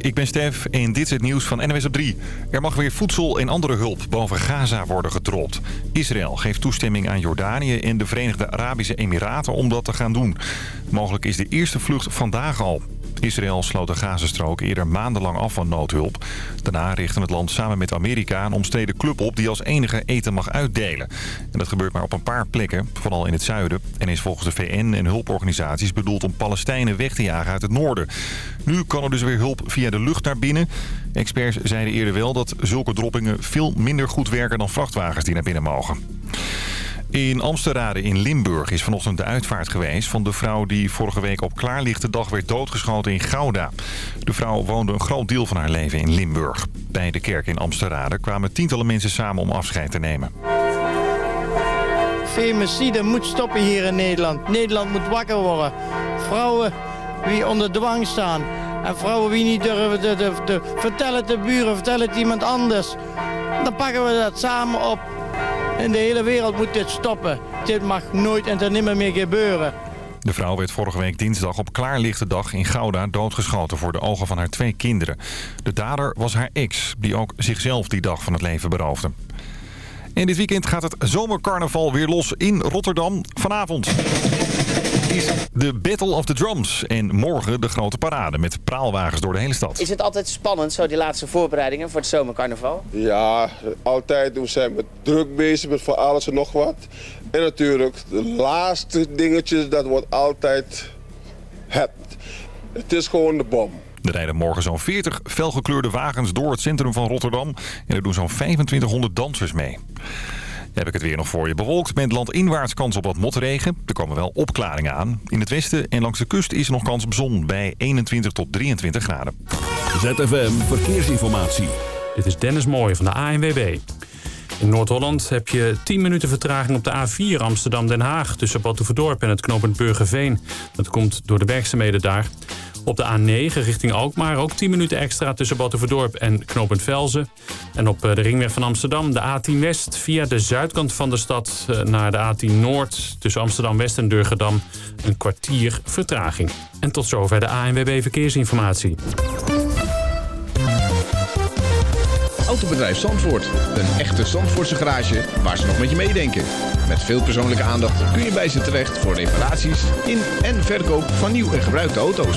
ik ben Stef en dit is het nieuws van NWS op 3. Er mag weer voedsel en andere hulp boven Gaza worden getrold. Israël geeft toestemming aan Jordanië en de Verenigde Arabische Emiraten om dat te gaan doen. Mogelijk is de eerste vlucht vandaag al. Israël sloot de Gazastrook eerder maandenlang af van noodhulp. Daarna richtte het land samen met Amerika een omstreden club op... die als enige eten mag uitdelen. En dat gebeurt maar op een paar plekken, vooral in het zuiden... en is volgens de VN en hulporganisaties bedoeld om Palestijnen weg te jagen uit het noorden. Nu kan er dus weer hulp via de lucht naar binnen. Experts zeiden eerder wel dat zulke droppingen veel minder goed werken... dan vrachtwagens die naar binnen mogen. In Amsterrade in Limburg is vanochtend de uitvaart geweest van de vrouw die vorige week op klaarlichte dag werd doodgeschoten in Gouda. De vrouw woonde een groot deel van haar leven in Limburg. Bij de kerk in Amsterrade kwamen tientallen mensen samen om afscheid te nemen. Femicide moet stoppen hier in Nederland. Nederland moet wakker worden. Vrouwen die onder dwang staan. En vrouwen die niet durven te, te, te vertellen de buren, vertellen het iemand anders. Dan pakken we dat samen op. In de hele wereld moet dit stoppen. Dit mag nooit en ten nimmer meer gebeuren. De vrouw werd vorige week dinsdag op klaarlichte dag in Gouda doodgeschoten voor de ogen van haar twee kinderen. De dader was haar ex, die ook zichzelf die dag van het leven beroofde. En dit weekend gaat het zomercarnaval weer los in Rotterdam. Vanavond de Battle of the Drums. En morgen de grote parade met praalwagens door de hele stad. Is het altijd spannend, zo die laatste voorbereidingen voor het zomercarnaval? Ja, altijd. We zijn met druk bezig met voor alles en nog wat. En natuurlijk, de laatste dingetjes, dat wordt altijd het. Het is gewoon de bom. Er rijden morgen zo'n 40 felgekleurde wagens door het centrum van Rotterdam. En er doen zo'n 2500 dansers mee. Dan heb ik het weer nog voor je. Bewolkt met landinwaarts kans op wat motregen. Er komen wel opklaringen aan. In het westen en langs de kust is er nog kans op zon bij 21 tot 23 graden. ZFM Verkeersinformatie. Dit is Dennis Mooij van de ANWB. In Noord-Holland heb je 10 minuten vertraging op de A4 Amsterdam-Den Haag... tussen Batuverdorp en het knooppunt Burgerveen. Dat komt door de werkzaamheden daar. Op de A9 richting Alkmaar ook 10 minuten extra tussen Batuverdorp en knooppunt Velzen. En op de ringweg van Amsterdam de A10 West via de zuidkant van de stad naar de A10 Noord... tussen Amsterdam-West en Durgedam een kwartier vertraging. En tot zover de ANWB Verkeersinformatie. Autobedrijf Zandvoort. Een echte Zandvoortse garage waar ze nog met je meedenken. Met veel persoonlijke aandacht kun je bij ze terecht voor reparaties in en verkoop van nieuw en gebruikte auto's.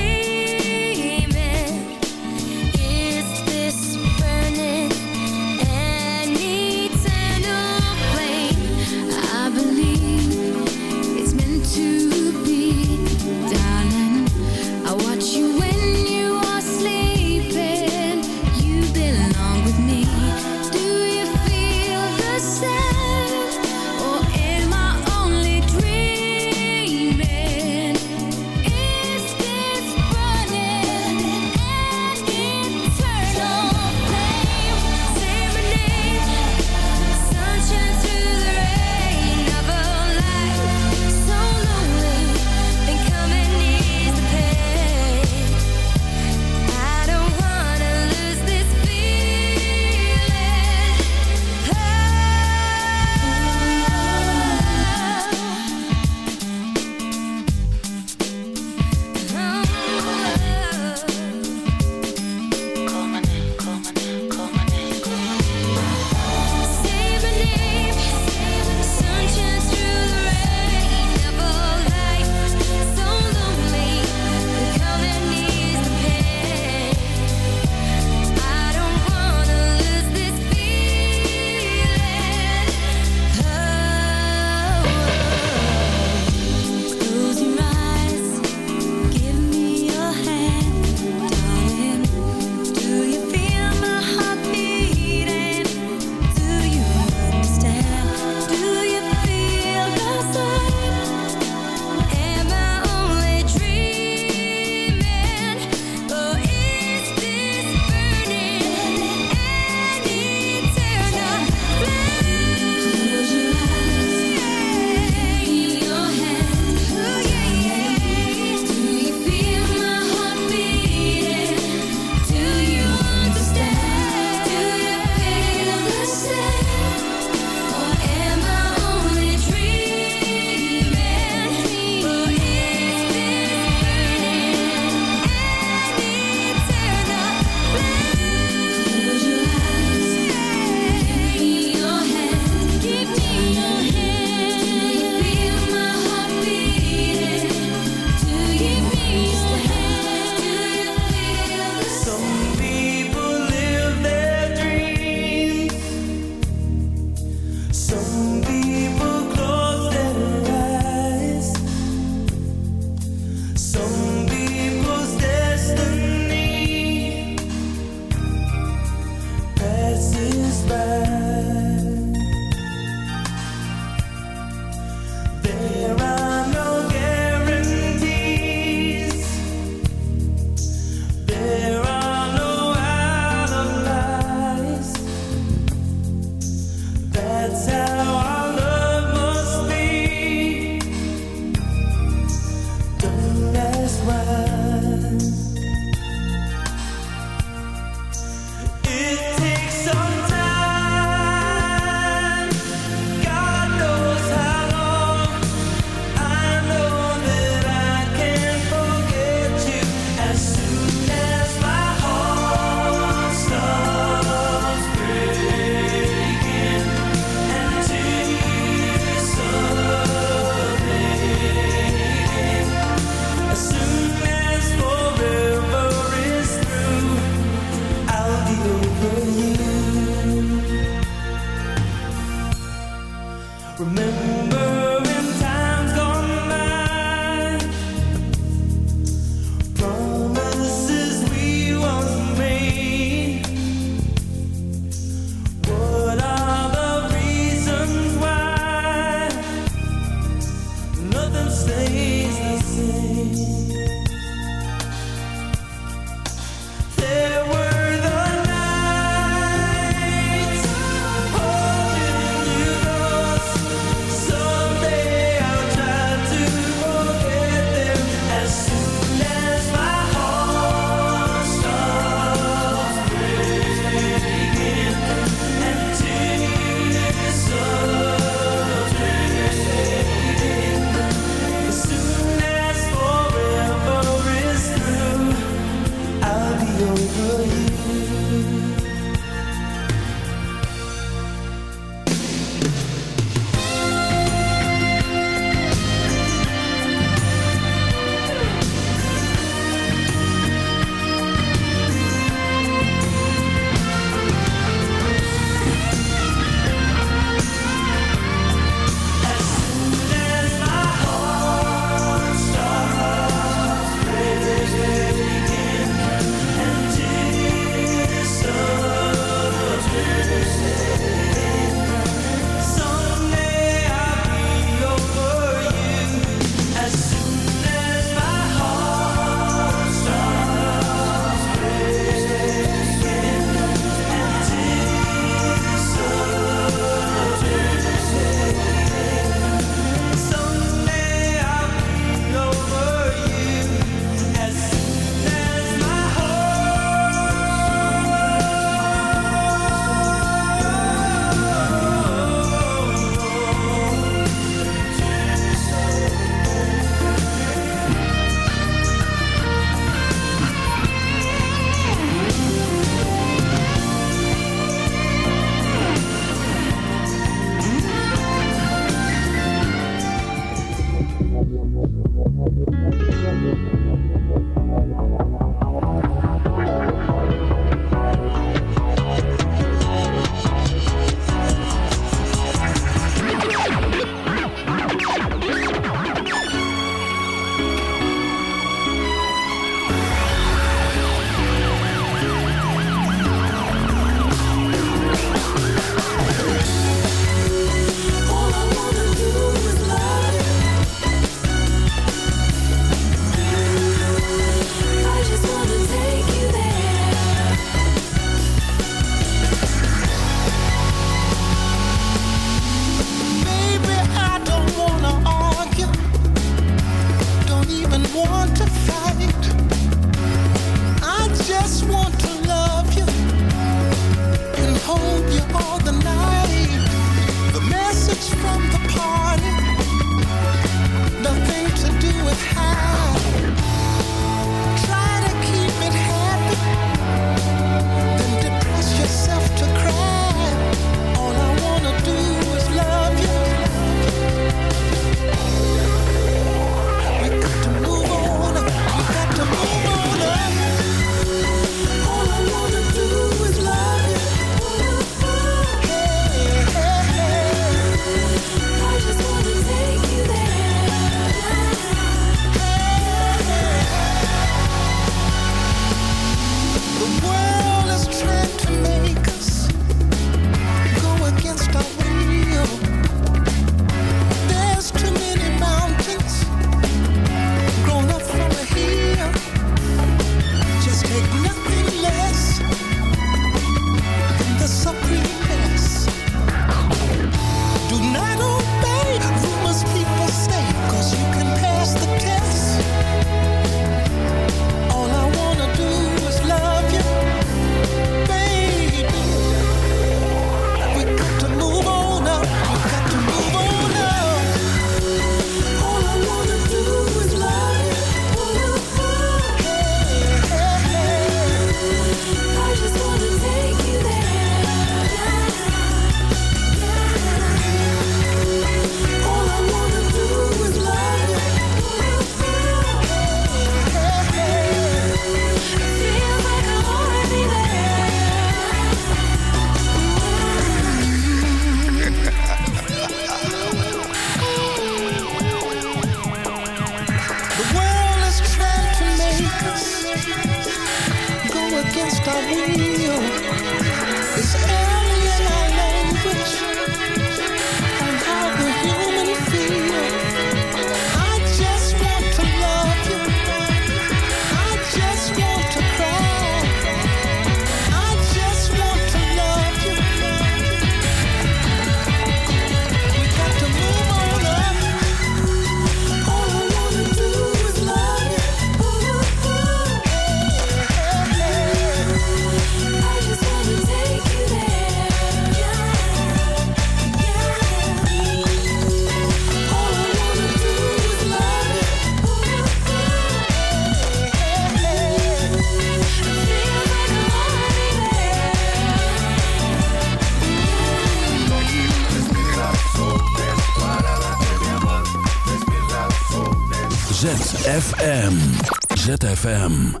ZFM.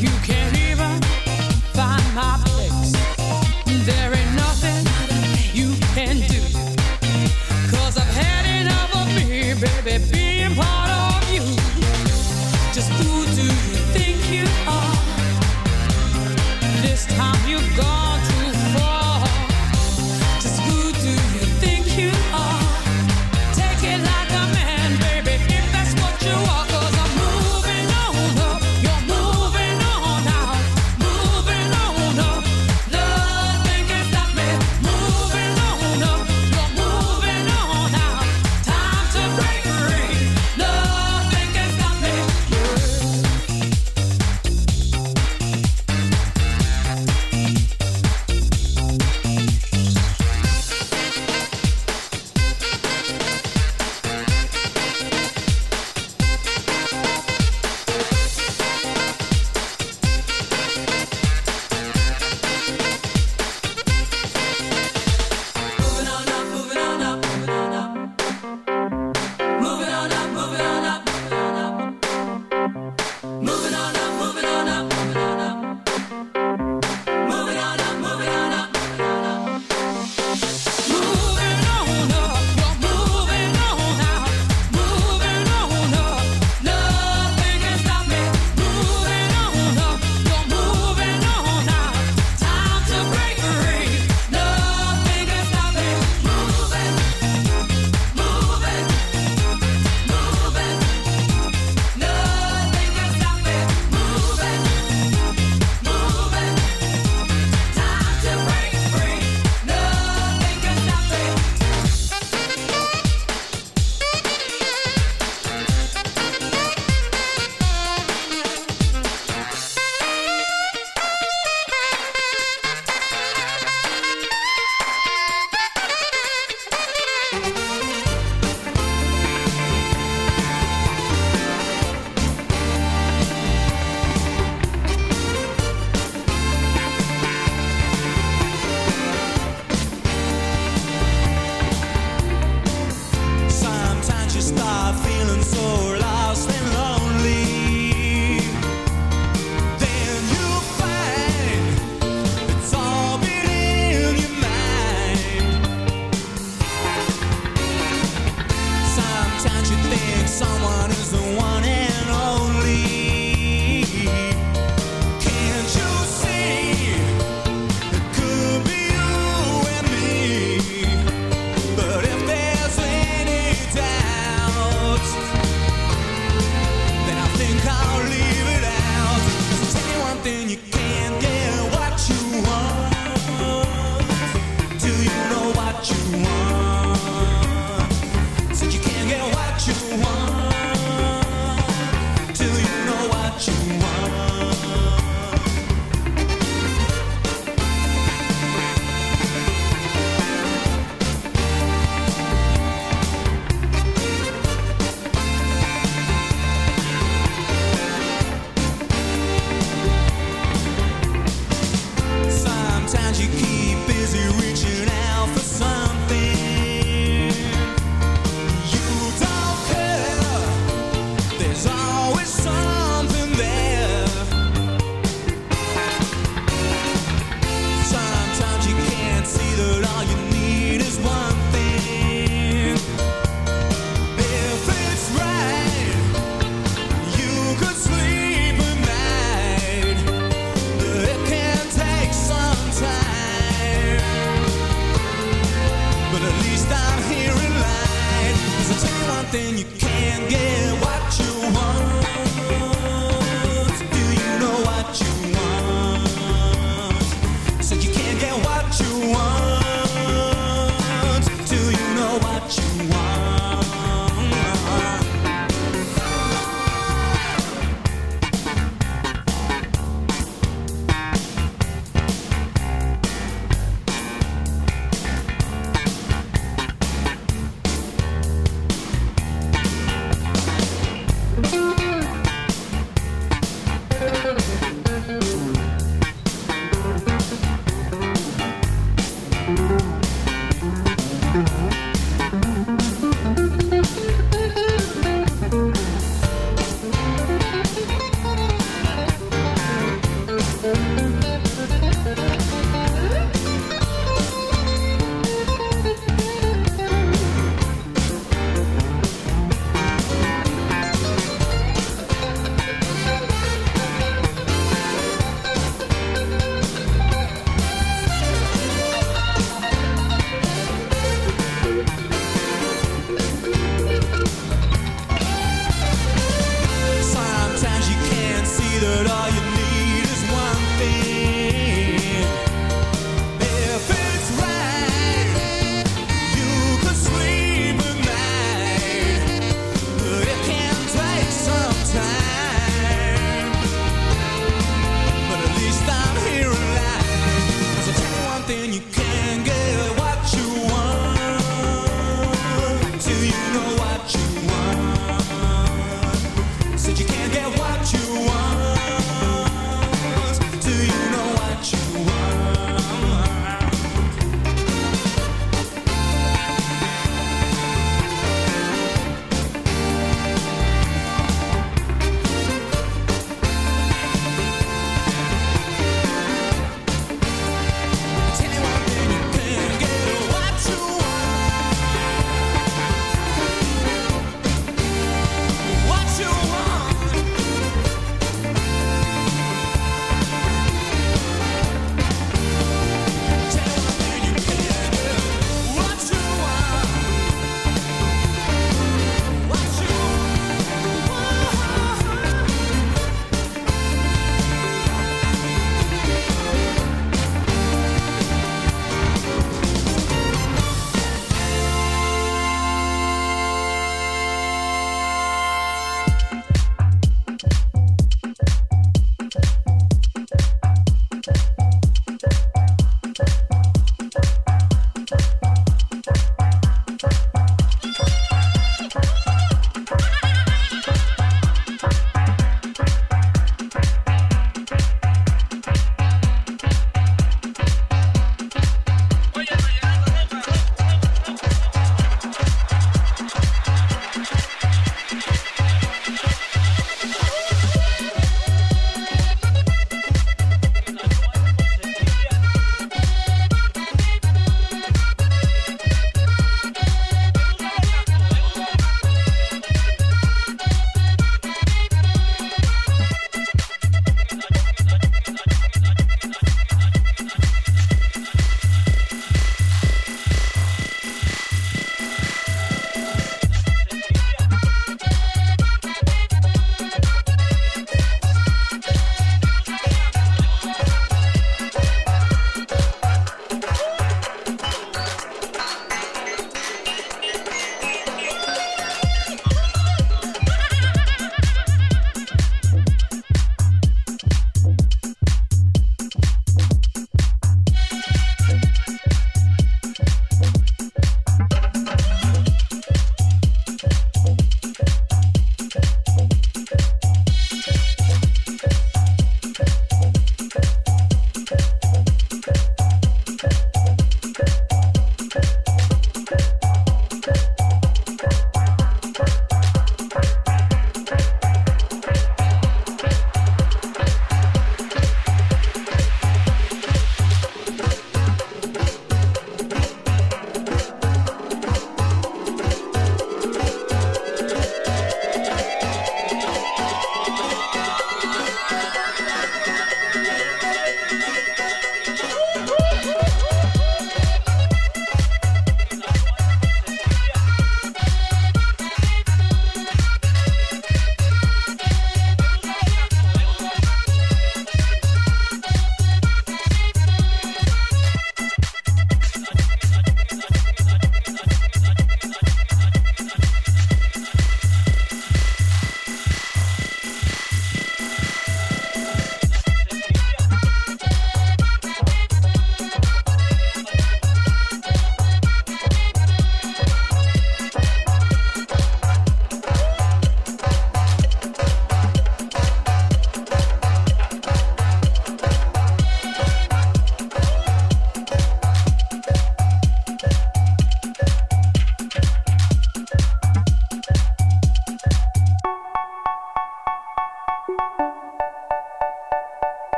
you can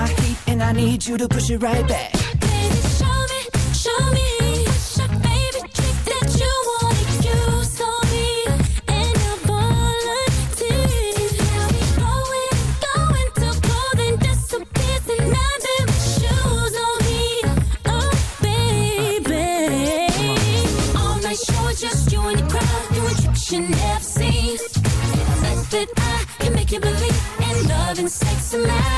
my heat and I need you to push it right back. Baby, show me, show me. That you on me? And. Now we going, going disappears and nothing but shoes on me. Oh, baby. All night show, just you and your crowd. Doing tricks you never seen. That I can make you believe in love and sex and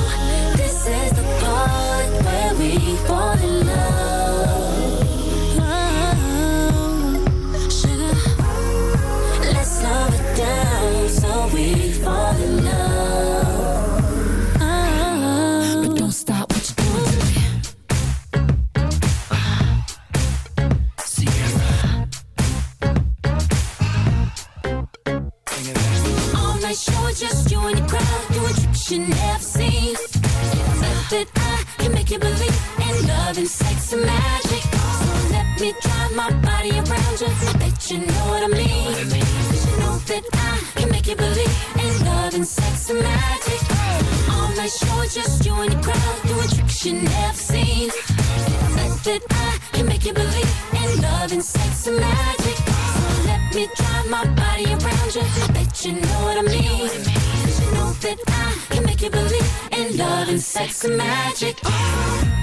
Sex magic.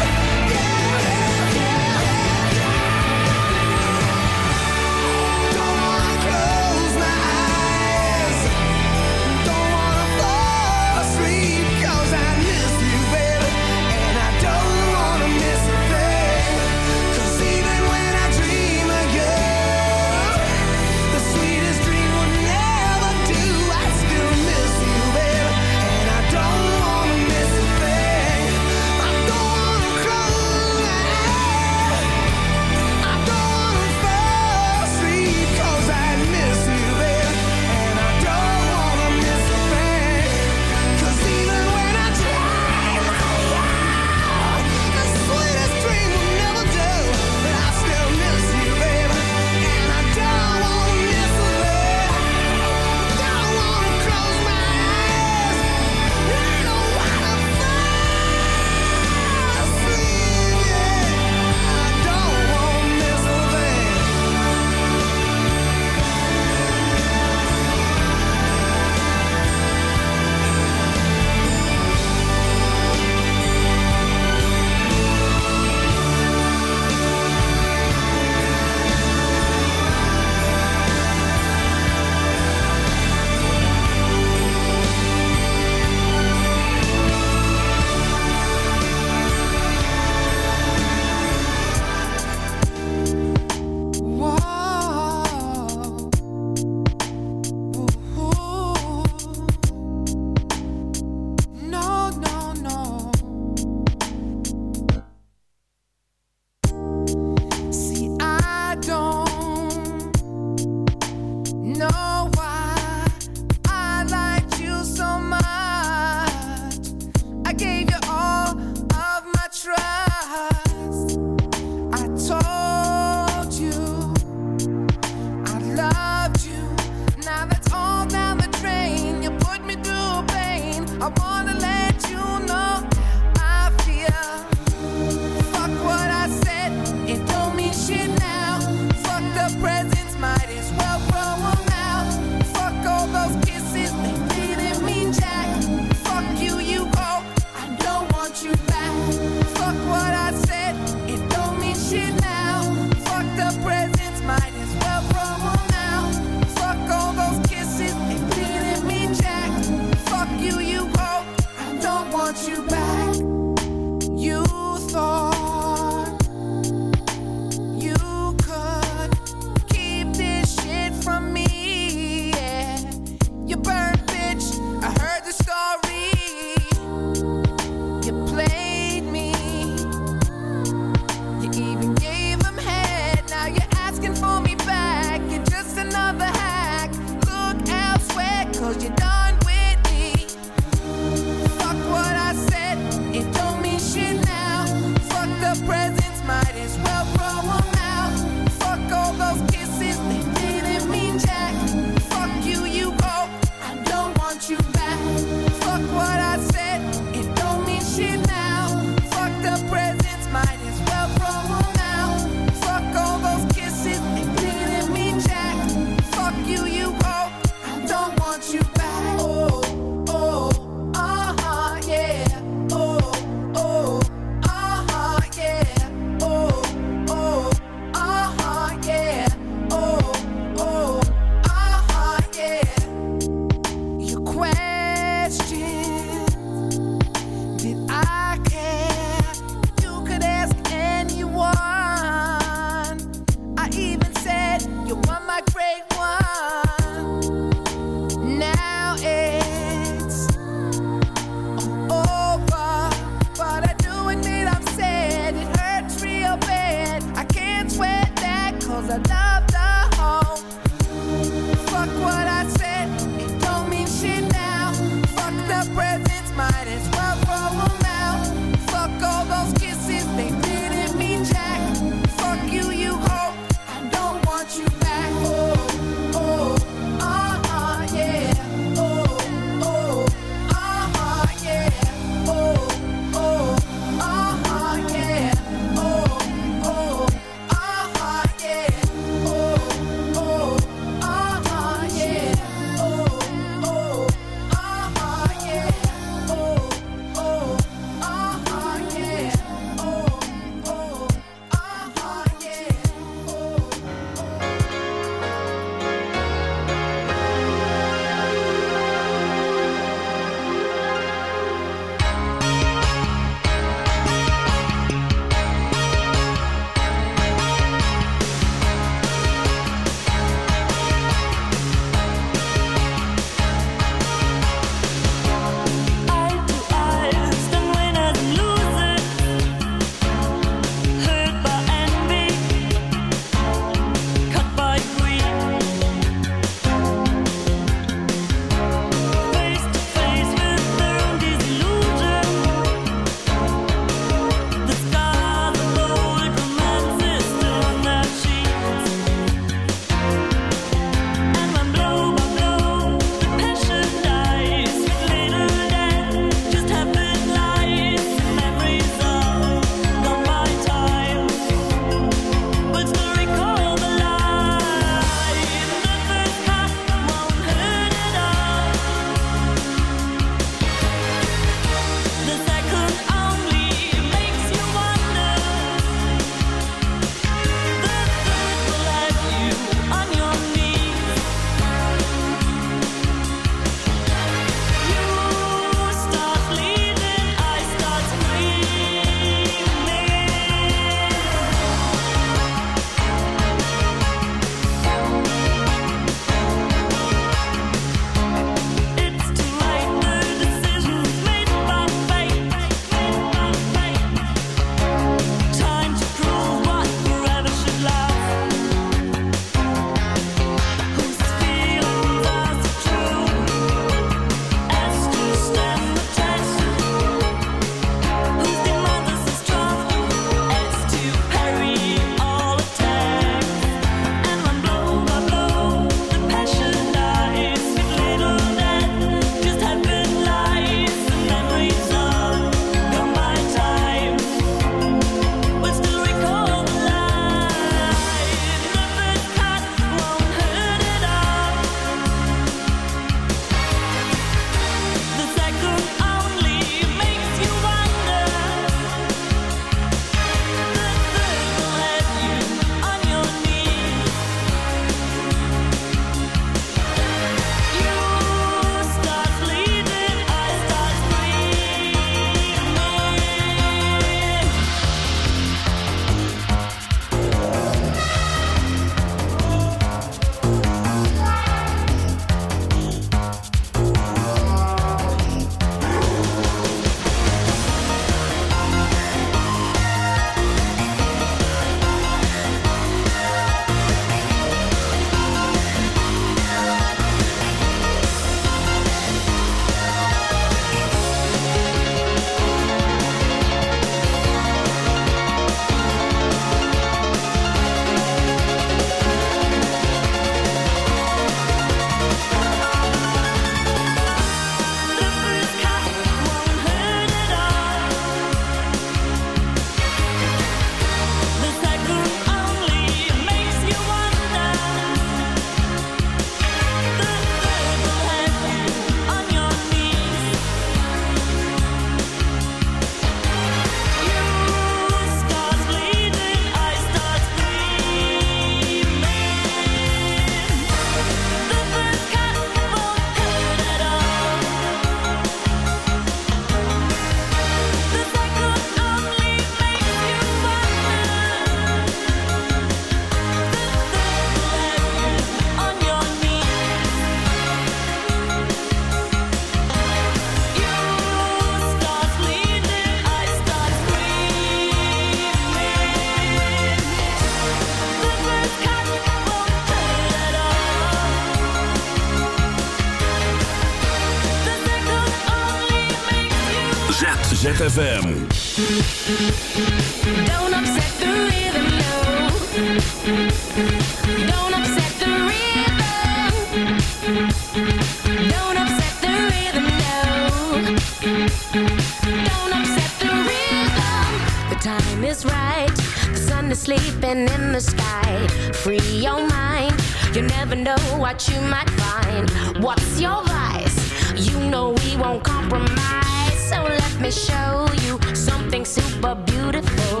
to sleeping in the sky. Free your mind. You never know what you might find. What's your vice? You know we won't compromise. So let me show you something super beautiful.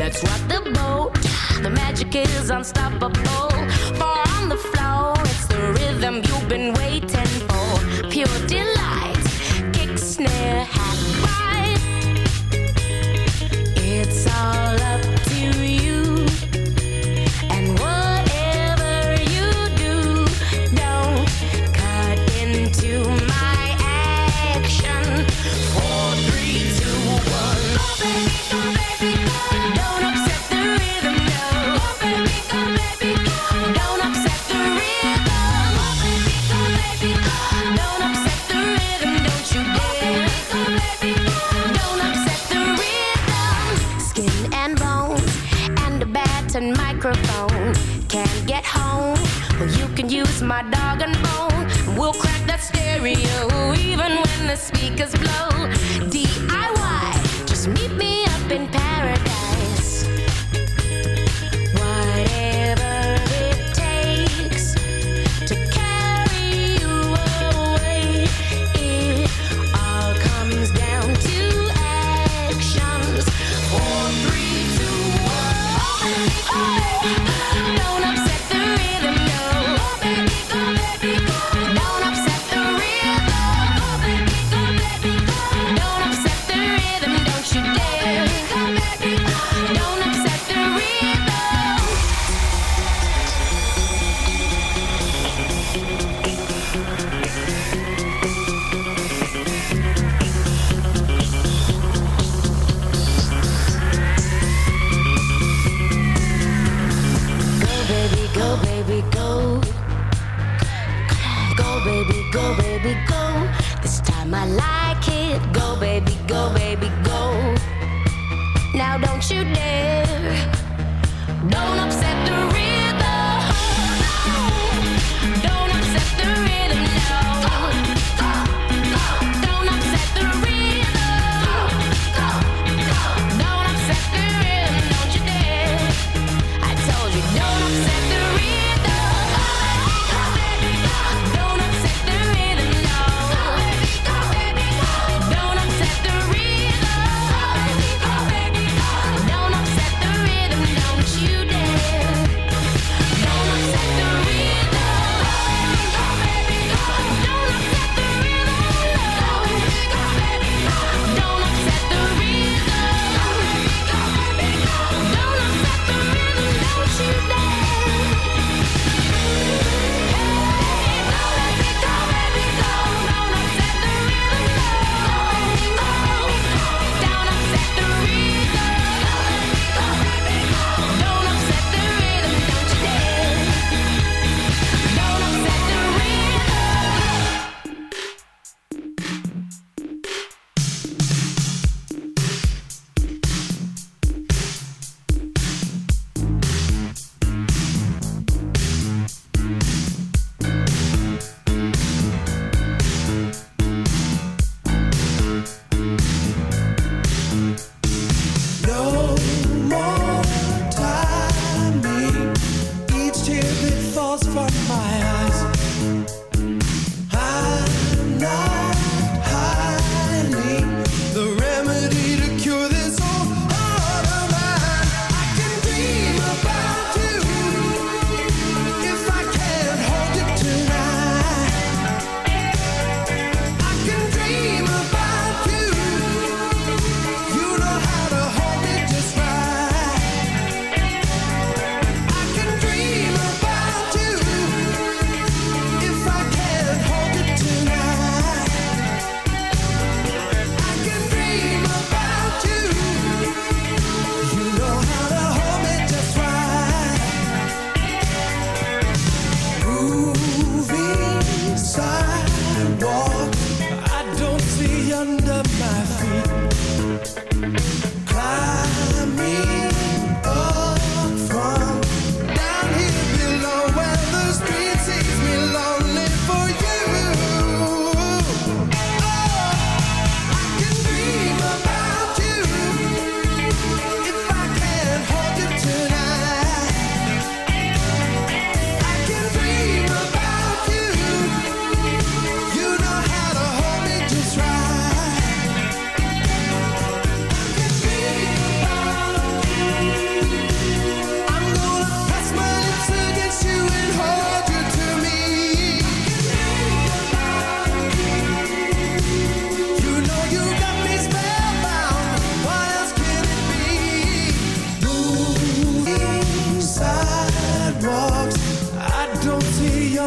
Let's rock the boat. The magic is unstoppable. Far on the floor, it's the rhythm you've been waiting for. Pure delight.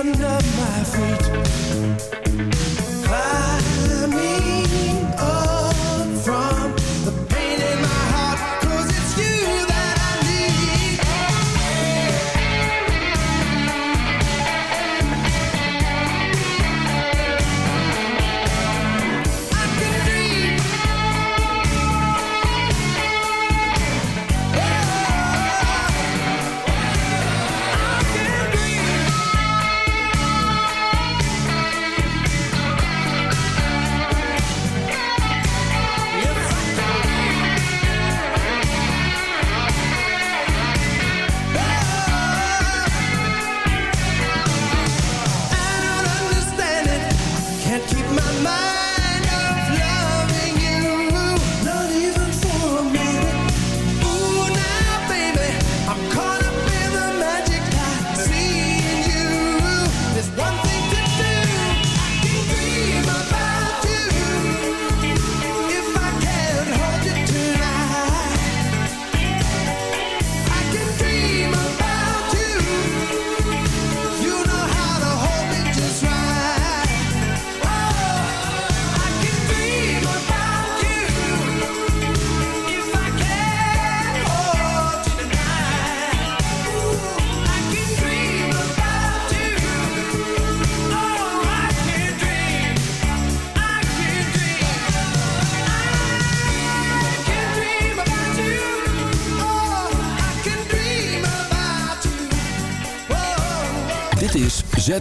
under my feet.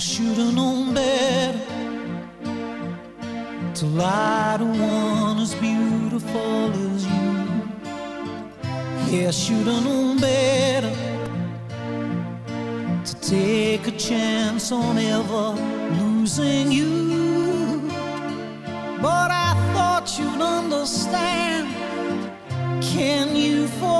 should have known better to lie to one as beautiful as you. Yeah, should have known better to take a chance on ever losing you. But I thought you'd understand. Can you forgive?